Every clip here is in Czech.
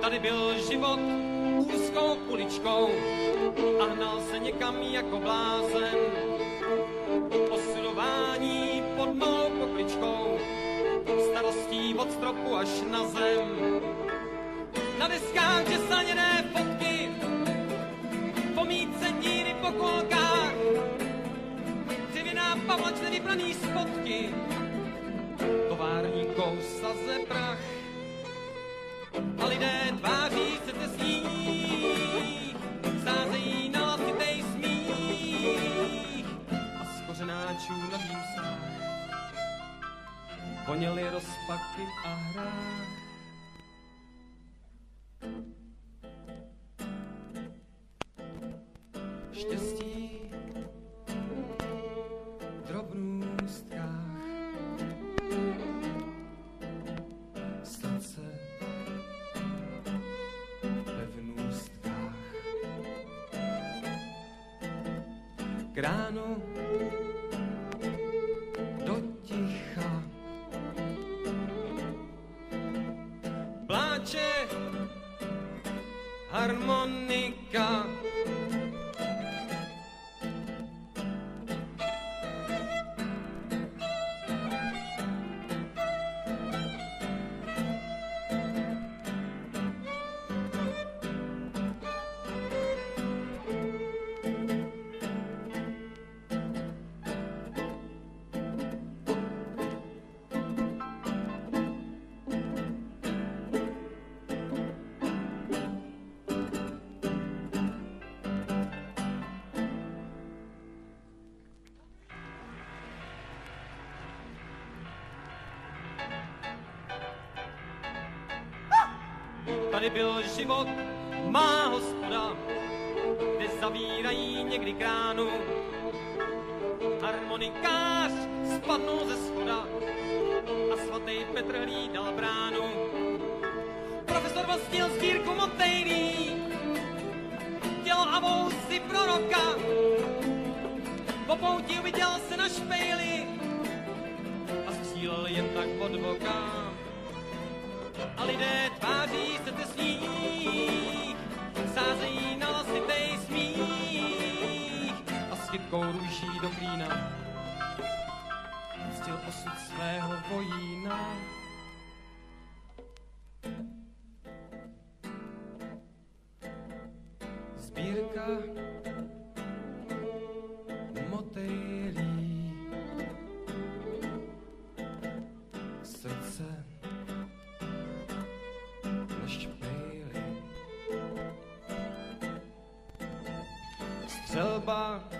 Tady byl život úzkou uličkou a hnal se někam jako blázen. Posudování pod mou pokličkou, starostí od stropu až na zem. Na deskách přesaněné fotky, pomíce díry po kolkách, dřevěná pavlač nevybraný spotky, tovární kousaze prach skořená čůna v ústách voněly rozpaky a hrách. Štěstí v drobnůstkách srdce ve vnůstkách. Harmonika. Tady byl život, má hospoda, kde zavírají někdy kránu. Harmonikář spadnul ze schoda a svatý Petr hlídal bránu. Profesor vlastnil sbírku motejlí, tělo a vousy proroka. Po pouti uviděl se na špejli a střílel jen tak pod voka a lidé tváří s kytkou růží do klína ctil osud svého vojína. Sbírka motejlí srdce na špejli. Střelba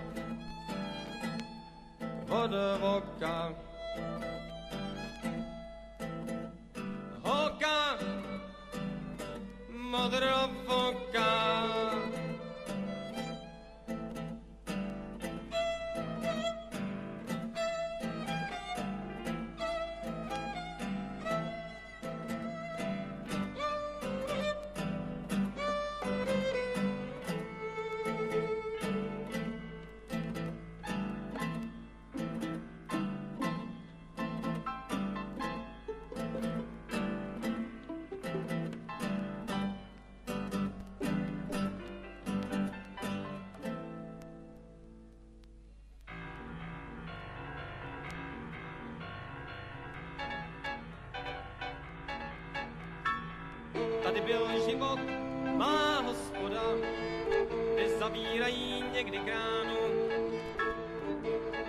od voka. Holka modrovoka. Tady byl život, má hospoda, kde zavírají někdy kránu.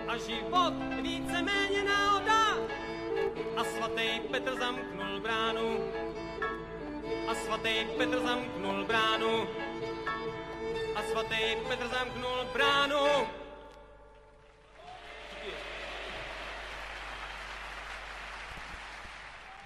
A život víceméně náhoda, a svatý Petr zamknul bránu. A svatý Petr zamknul bránu. A svatý Petr zamknul bránu.